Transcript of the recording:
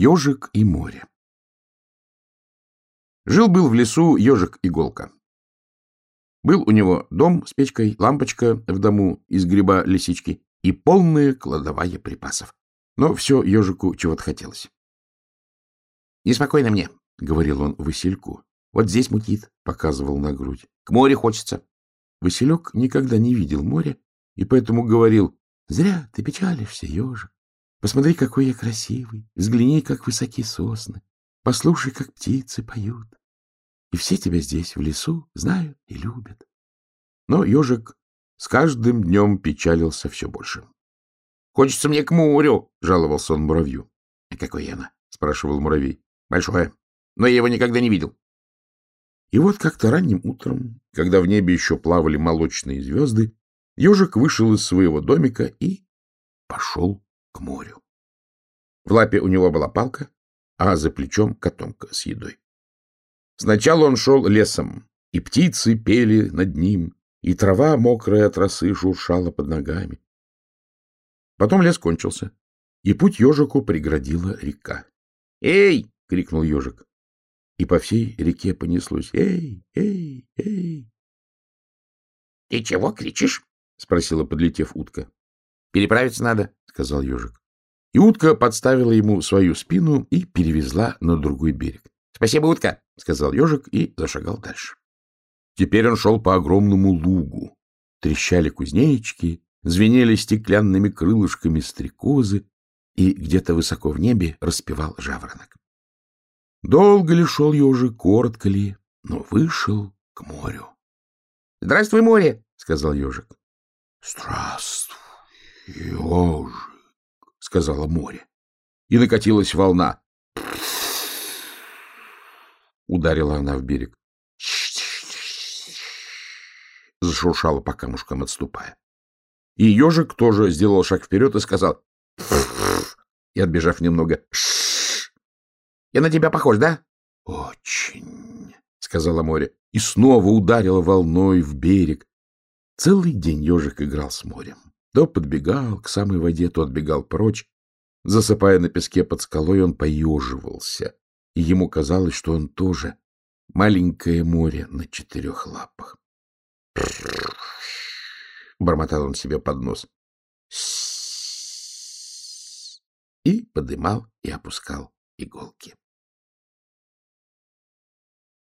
Ежик и море Жил-был в лесу ежик-иголка. Был у него дом с печкой, лампочка в дому из гриба лисички и полная кладовая припасов. Но все ежику чего-то хотелось. — Неспокойно мне, — говорил он Васильку. — Вот здесь мутит, — показывал на грудь. — К морю хочется. Василек никогда не видел моря и поэтому говорил, — Зря ты печалишься, ежик. Посмотри, какой я красивый, взгляни, как высоки сосны, послушай, как птицы поют. И все тебя здесь, в лесу, знают и любят. Но ежик с каждым днем печалился все больше. — Хочется мне к морю, — жаловался он муравью. — А какое оно? — спрашивал муравей. — Большое. Но я его никогда не видел. И вот как-то ранним утром, когда в небе еще плавали молочные звезды, ежик вышел из своего домика и пошел к морю. В лапе у него была палка, а за плечом котомка с едой. Сначала он шел лесом, и птицы пели над ним, и трава, мокрая от росы, шуршала под ногами. Потом лес кончился, и путь ежику преградила река. «Эй!» — крикнул ежик. И по всей реке понеслось «Эй! Эй! Эй!» «Ты чего кричишь?» — спросила, подлетев утка. «Переправиться надо», — сказал ежик. И утка подставила ему свою спину и перевезла на другой берег. — Спасибо, утка, — сказал ежик и зашагал дальше. Теперь он шел по огромному лугу. Трещали кузнечики, звенели стеклянными крылышками стрекозы, и где-то высоко в небе распевал жаворонок. Долго ли шел ежик, коротко ли, но вышел к морю. — Здравствуй, море, — сказал ежик. — Здравствуй, ежик, — сказала море. И накатилась волна. Ударила она в берег. Зашуршала по камушкам, отступая. И ежик тоже сделал шаг вперед и сказал, и, отбежав немного, «Я на тебя похож, да?» «Очень», — сказала море, и снова ударила волной в берег. Целый день ежик играл с морем. То подбегал к самой воде, то отбегал прочь. Засыпая на песке под скалой, он поеживался, и ему казалось, что он тоже маленькое море на четырех лапах. Бормотал он себе под нос. И подымал и опускал иголки.